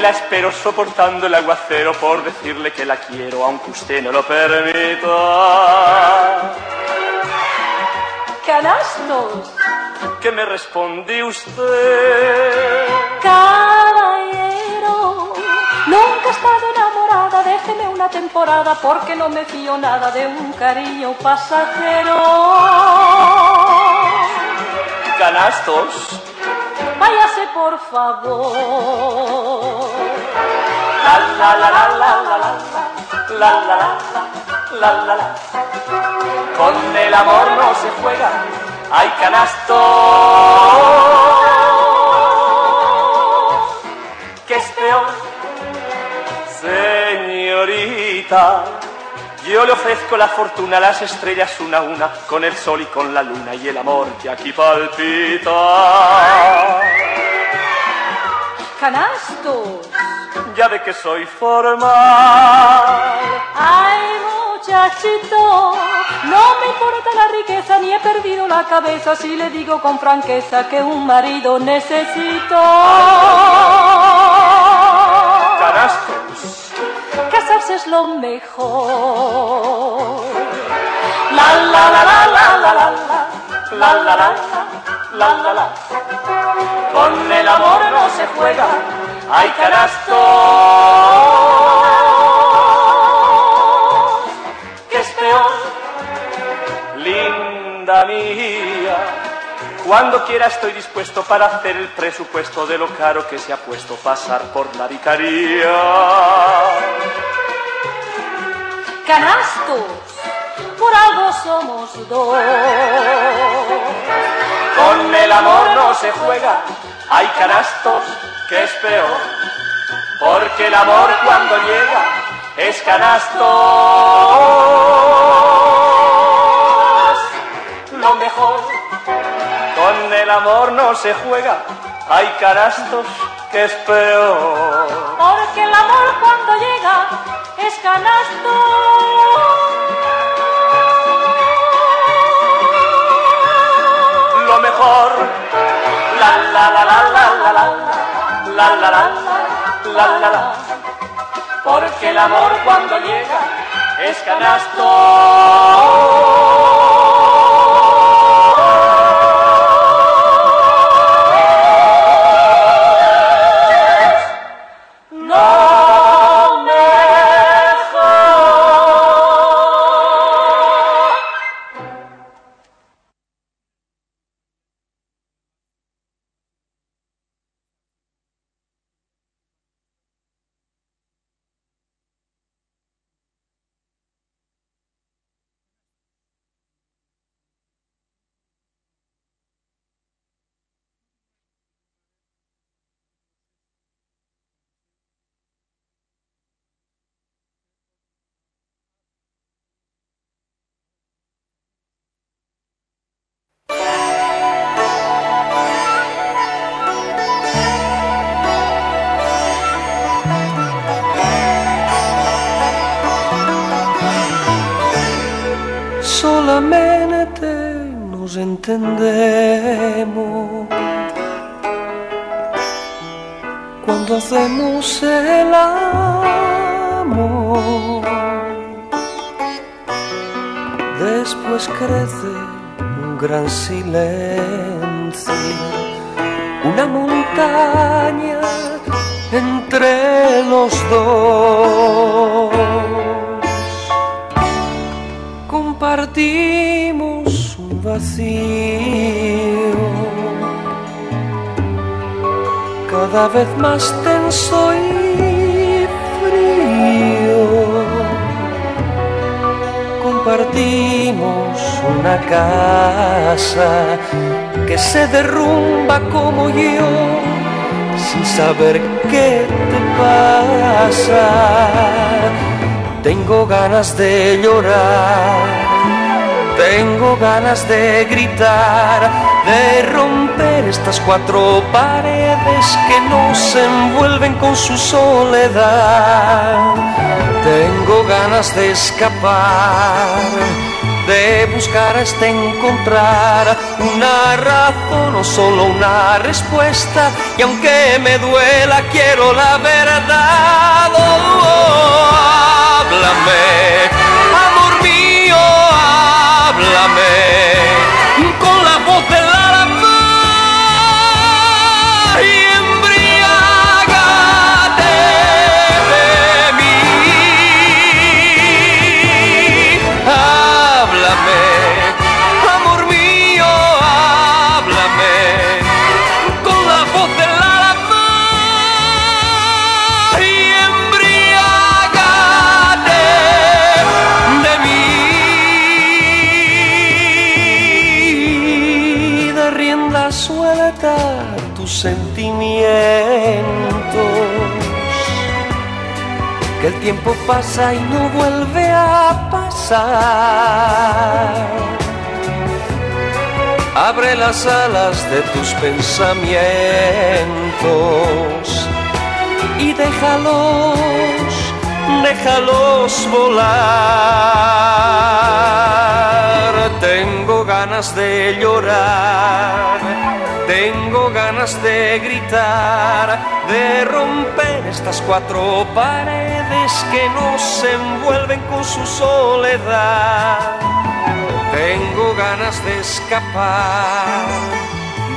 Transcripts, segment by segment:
La espero soportando el aguacero por decirle que la quiero, aunque usted no lo permita. Canastos. ¿Qué me responde usted? Caballero, nunca he estado enamorada, déjeme una temporada porque no me fío nada de un cariño pasajero. Canastos. Váyase por favor. La la la la la la la la la la la Con el amor no se juega, hay canastos. ¿Qué es peor? Señorita, yo le ofrezco la fortuna, las estrellas una a una, con el sol y con la luna y el amor que aquí palpita. Canastos. Ya ve que soy formal. Ay, muchachito, no me importa la riqueza ni he perdido la cabeza si le digo con franqueza que un marido necesito. Canastos. Casarse es lo mejor. La la la la la la la La la la, la la la. Con el amor no se juega, hay canastos. ¿Qué es peor? Linda mía, cuando quiera estoy dispuesto para hacer el presupuesto de lo caro que se ha puesto pasar por la vicaría. Canastos, por algo somos dos. Con el amor no se juega, hay canastos que es peor, porque el amor cuando llega es canastos. Lo mejor, con el amor no se juega, hay canastos que es peor. Porque el amor cuando llega es canasto. Mejor, la la la la la la la la la la la la la porque el amor cuando llega es canasto. No entendemos cuando hacemos el amor. Después crece un gran silencio, vez más tenso y frío. Compartimos una casa que se derrumba como yo sin saber qué te pasa. Tengo ganas de llorar, Tengo ganas de gritar, de romper estas cuatro paredes que nos envuelven con su soledad. Tengo ganas de escapar, de buscar hasta encontrar una razón o solo una respuesta. Y aunque me duela, quiero la verdad. Oh, oh, tiempo pasa y no vuelve a pasar. Abre las alas de tus pensamientos y déjalos, déjalos volar. Tengo ganas de llorar, tengo ganas de gritar, de romper estas cuatro paredes que nos envuelven con su soledad. Tengo ganas de escapar,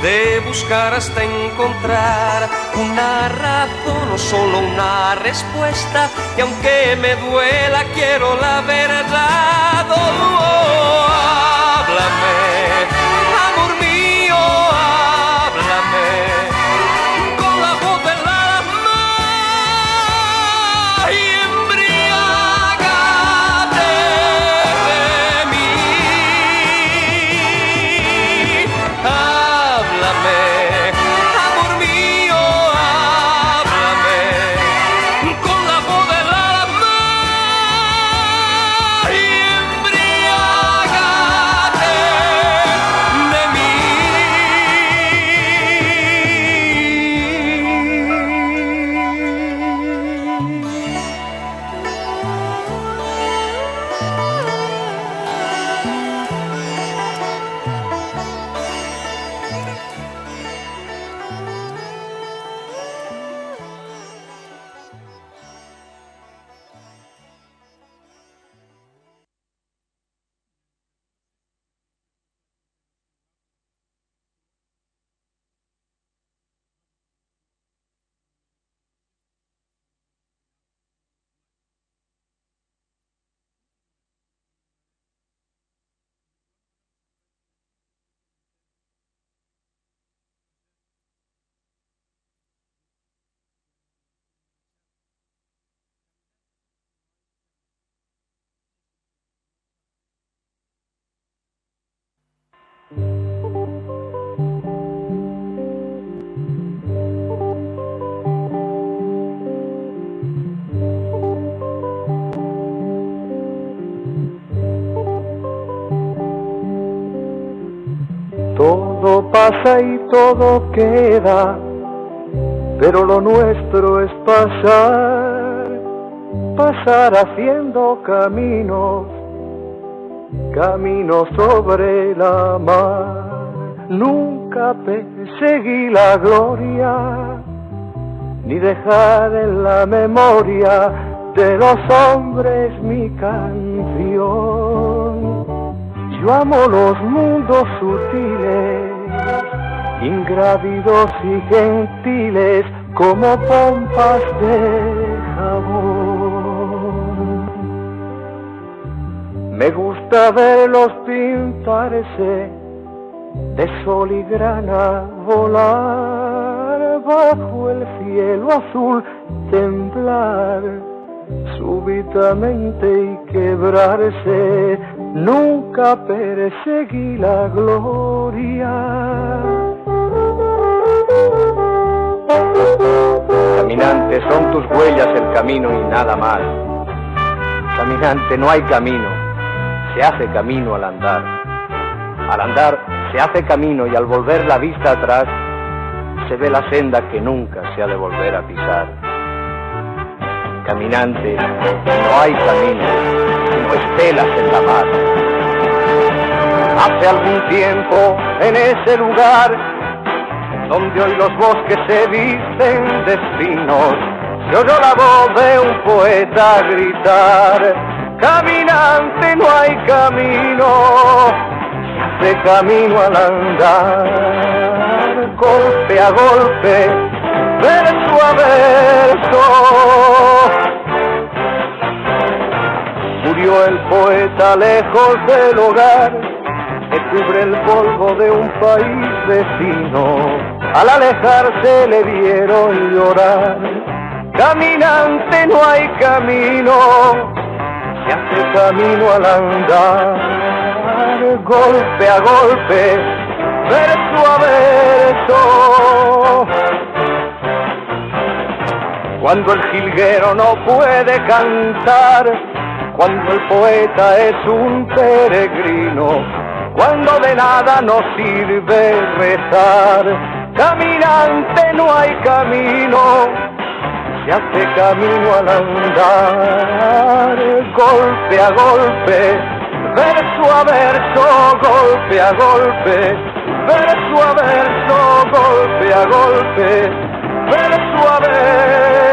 de buscar hasta encontrar una razón o solo una respuesta. Y aunque me duela, quiero la Todo pasa y todo queda, pero lo nuestro es pasar, pasar haciendo caminos, caminos sobre la mar. Nunca perseguí la gloria, ni dejar en la memoria de los hombres mi canción. Yo amo los mundos sutiles, ingrávidos y gentiles como pompas de jabón. Me gusta verlos pintarse de sol y grana volar bajo el cielo azul, temblar súbitamente y quebrarse. Nunca perseguí la gloria. Caminante, son tus huellas el camino y nada más. Caminante, no hay camino, se hace camino al andar. Al andar se hace camino y al volver la vista atrás se ve la senda que nunca se ha de volver a pisar. Caminante, no hay camino, sino estelas en la mar. Hace algún tiempo en ese lugar donde hoy los bosques se visten de espinos, se oyó la voz de un poeta gritar, caminante no hay camino, hace camino al andar, golpe a golpe, verso a verso. Murió el poeta lejos del hogar, que cubre el polvo de un país vecino. Al alejarse le vieron llorar. Caminante no hay camino, se hace camino al andar. Golpe a golpe, verso a verso. Cuando el jilguero no puede cantar, cuando el poeta es un peregrino, cuando de nada nos sirve rezar, caminante no hay camino, se hace camino al andar, golpe a golpe, verso a verso, golpe a golpe, verso a verso, golpe a golpe, verso a verso.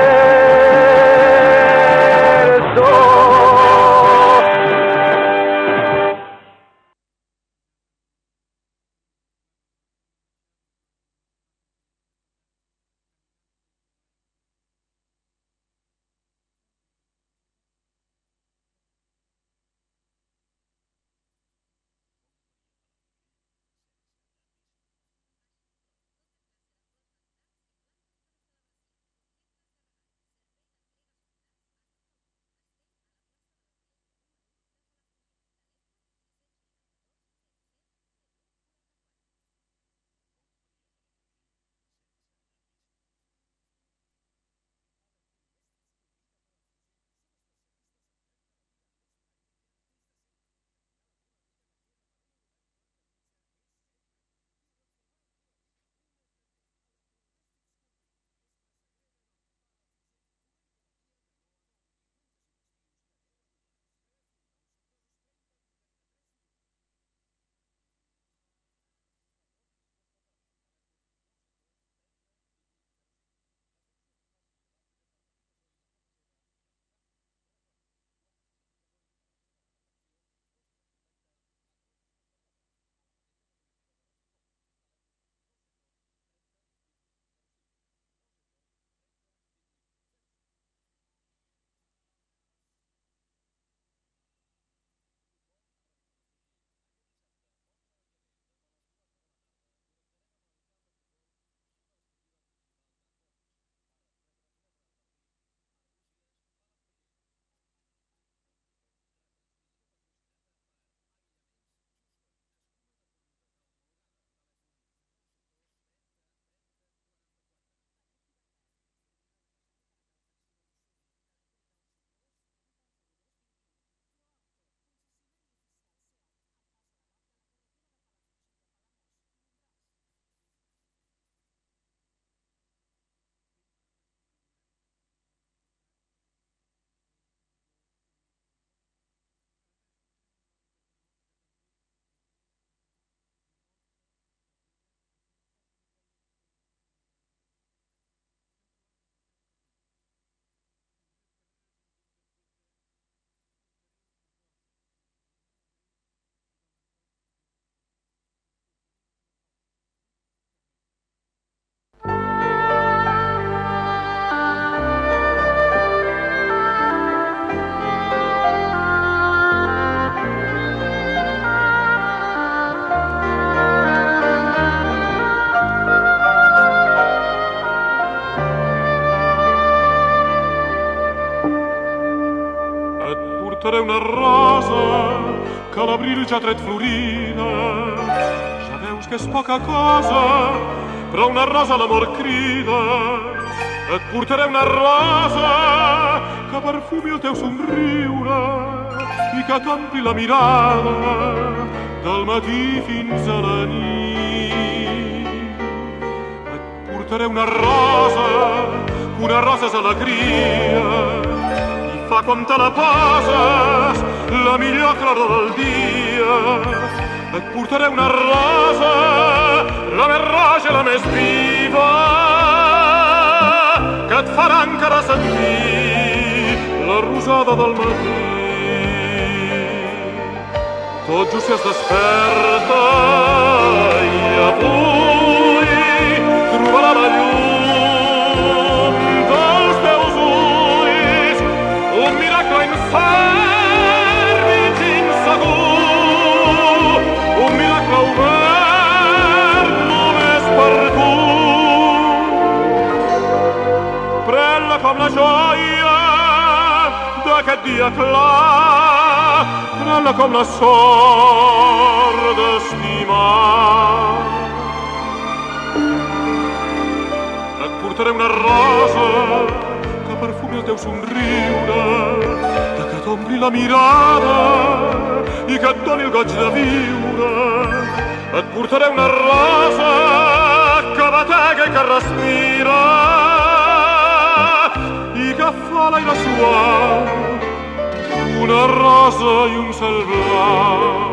L'abril ja ha tret florida. Ja veus que és poca cosa, però una rosa l'amor crida. Et portaré una rosa que perfumi el teu somriure i que t'ompli la mirada del matí fins a la nit. Et portaré una rosa, que una rosa és alegria i fa com te la poses la millor claror del dia. Et portaré una rosa, la més roja, la més viva, que et farà encara sentir la rosada del matí. Tot just es desperta i avui trobarà d'aquest dia clar, pren-la com la sort d'estimar. Et portaré una rosa que perfumi el teu somriure, de que t'ompli la mirada i que et doni el goig de viure. Et portaré una rosa que batega i que respira i que fa l'aire suau una rosa i un cel blau.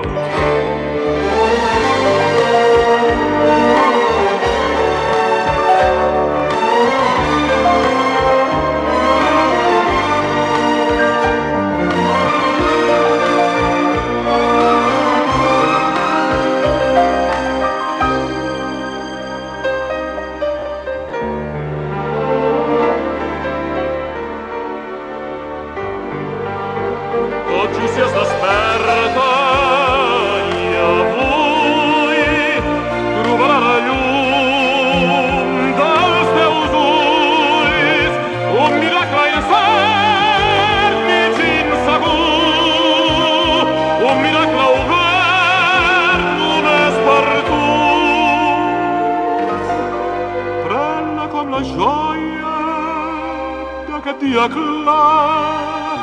Dia clar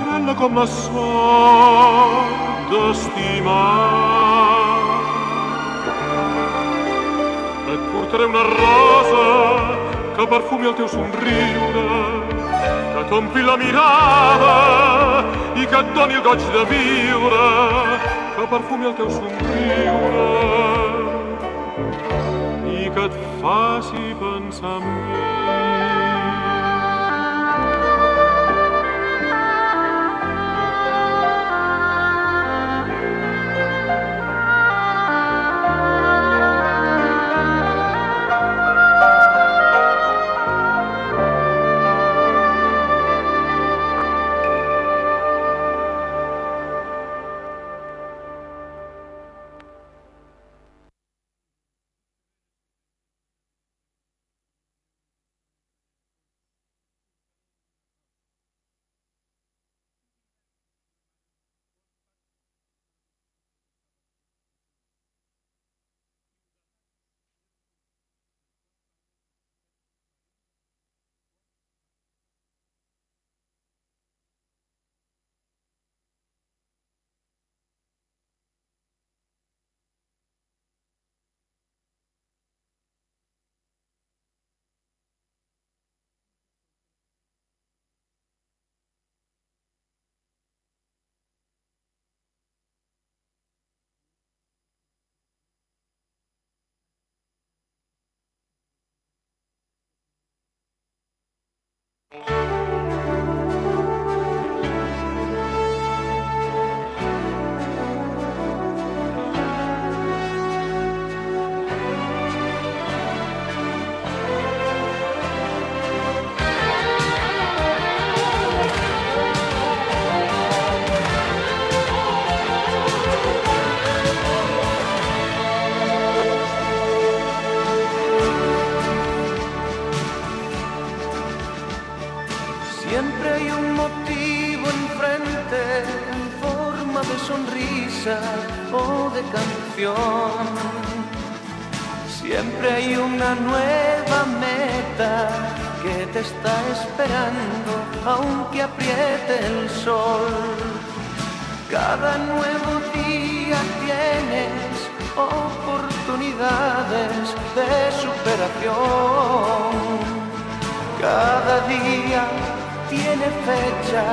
pren-la com la sort d'estimar. Et portaré una rosa que perfumi el teu somriure, que t'ompli la mirada i et doni el goig de viure, que perfumi el teu somriure i que et faci pensar en. Sonrisa o de canción. Siempre hay una nueva meta que te está esperando, aunque apriete el sol. Cada nuevo día tienes oportunidades de superación. Cada día tiene fecha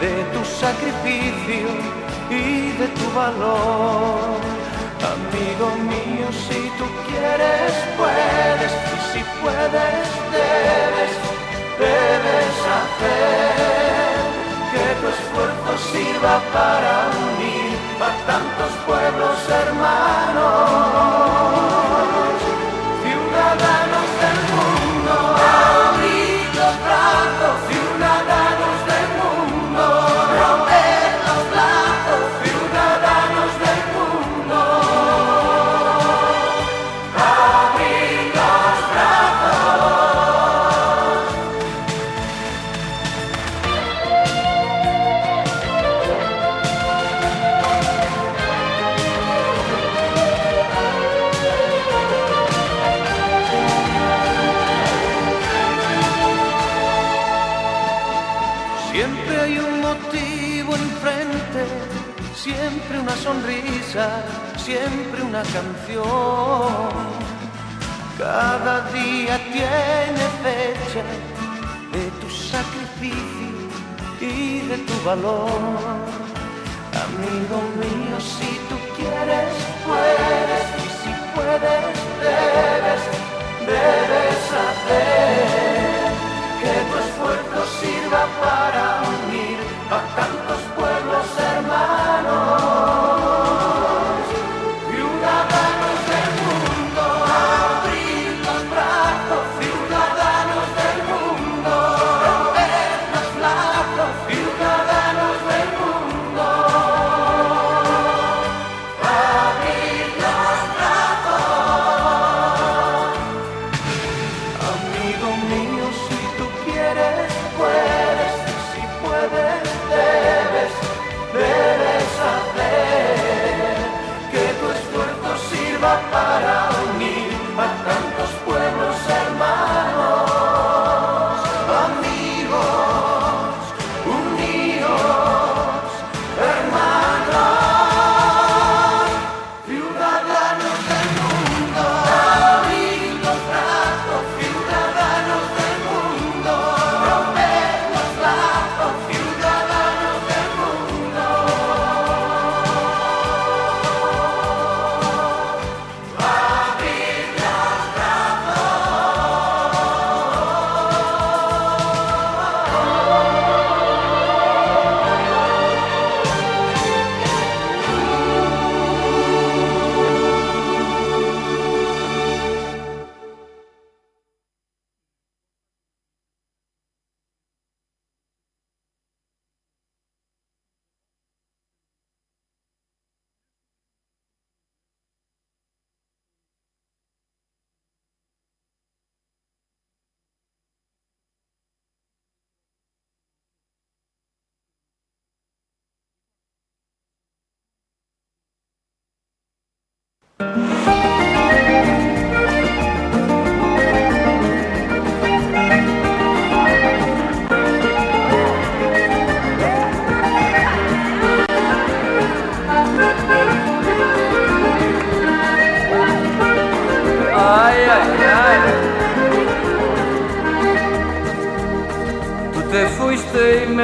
de tu sacrificio y de tu valor. Amigo mío, si tú quieres, puedes, y si puedes, debes, debes hacer que tu esfuerzo sirva para unir a tantos pueblos hermanos, ciudadanos canción. Cada día tiene fecha de tu sacrificio y de tu valor. Amigo mío, si tú quieres, puedes,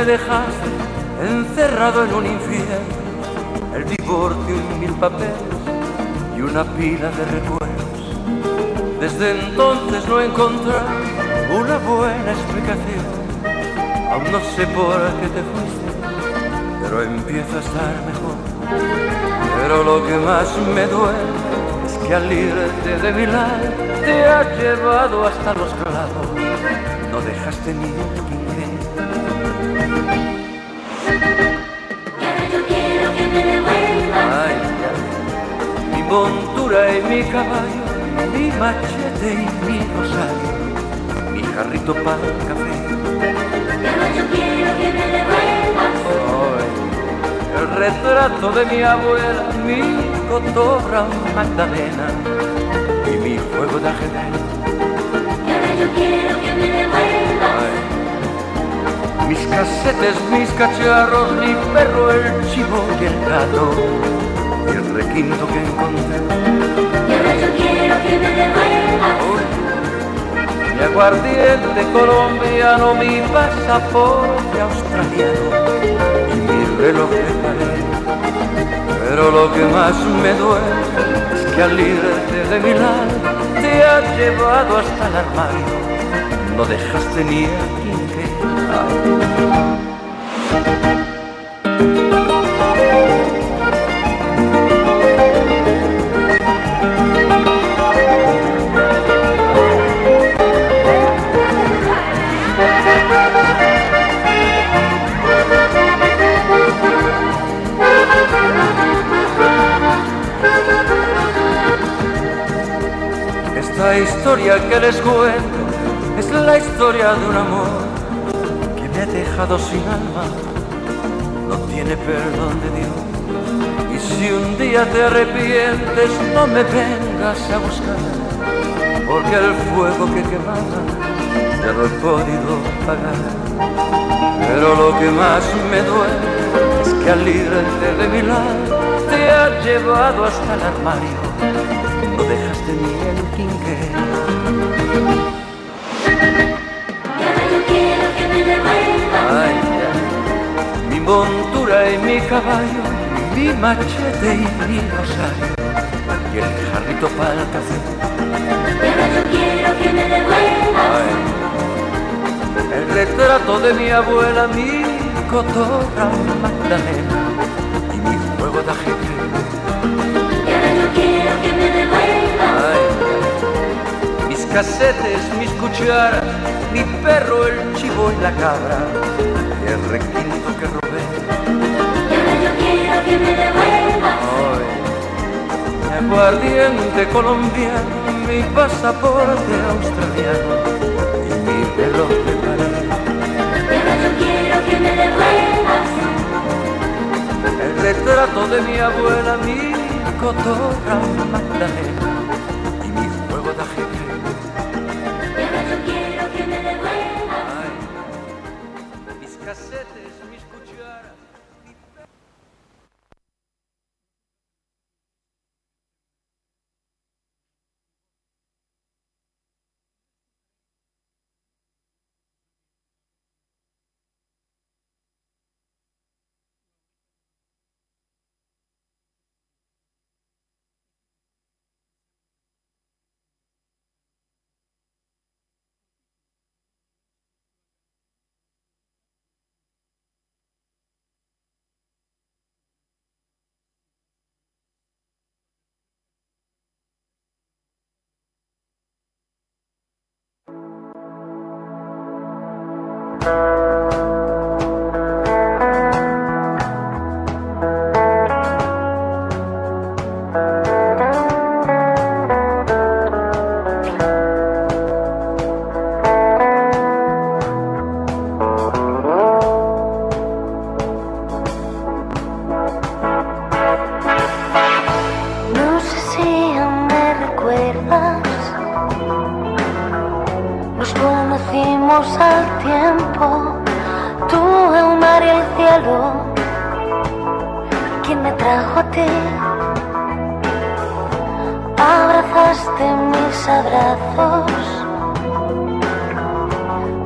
me dejaste encerrado en un infierno, el divorcio y mil papeles y una pila de recuerdos. Desde entonces no he encontrado una buena explicación. Aún no sé por qué te fuiste, pero empiezo a estar mejor. Pero lo que más me duele es que al irte de mi lado te has llevado hasta los clavos. No dejaste ni un montura y mi caballo, mi machete y mi rosario, mi jarrito para el café. Ay, el retrato de mi abuela, mi cotorra Magdalena y mi juego de ajedrez. Ahora yo quiero que me devuelvas mis casetes, mis cacharros, mi perro, el chivo y el gato, y el requinto que encontré. Y ahora yo quiero que me devuelvas. Mi aguardiente colombiano, mi pasaporte australiano y mi reloj de pared. Pero lo que más me duele es que al irte de mi lado te has llevado hasta el armario, no dejaste ni a quien Esta historia que les cuento es la historia de un amor sin alma, no tiene perdón de Dios. Y si un día te arrepientes, no me vengas a buscar, porque el fuego que quemaba ya lo he podido pagar. Pero lo que más me duele es que al irte de mi lado te ha llevado hasta el armario, no dejaste ni el quinqué. Montura y mi caballo, mi machete y mi rosario, y el jarrito para el café. Ahora yo quiero que me devuelvas. Ay, el retrato de mi abuela, mi cotorra Magdalena y mi juego de ajedrez. Y ahora yo quiero que me devuelvas. Ay, mis casetes, mis cucharas, mi perro, el chivo y la cabra, y el requinto que me devuelvas. Aguardiente colombiano, mi pasaporte australiano y mi reloj de pared. Ahora yo quiero que me devuelvas. El retrato de mi abuela, mi cotorra Magdalena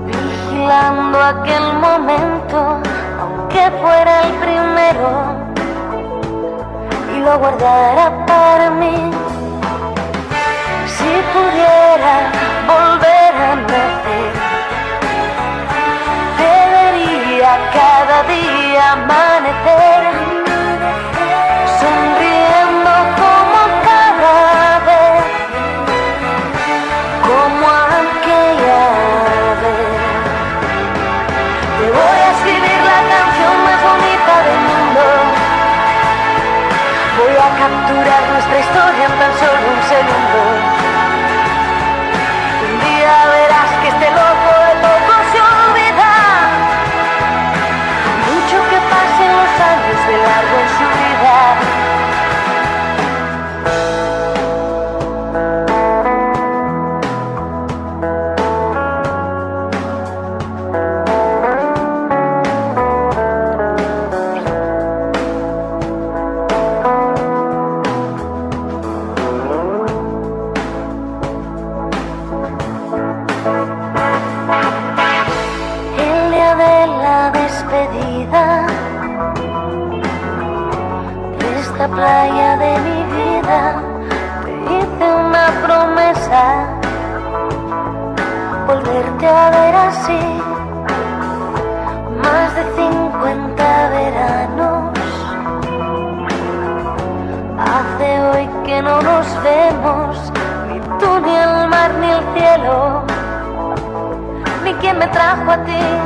vigilando aquel momento, aunque fuera el primero y lo guardara para mí. Si pudiera volver a nacer, te vería cada día amanecer, me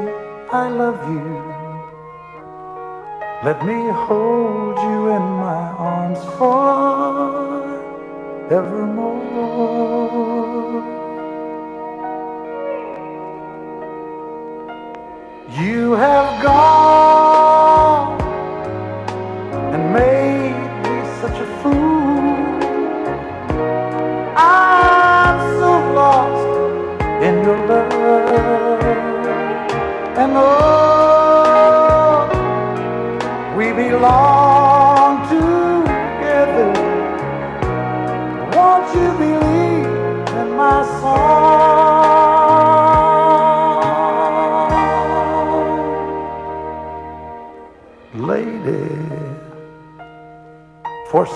I love you. Let me hold you in my arms forevermore. You have gone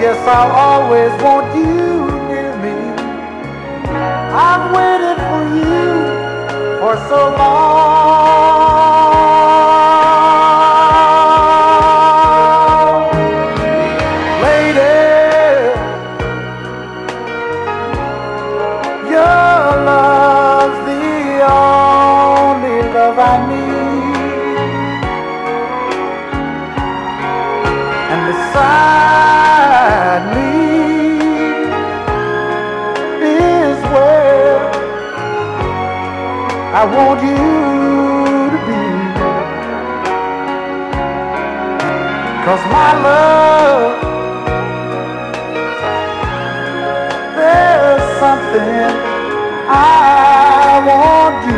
yes, I'll always want you near me. I've waited for you for so long. Want you to be. Cause my love, there's something I want you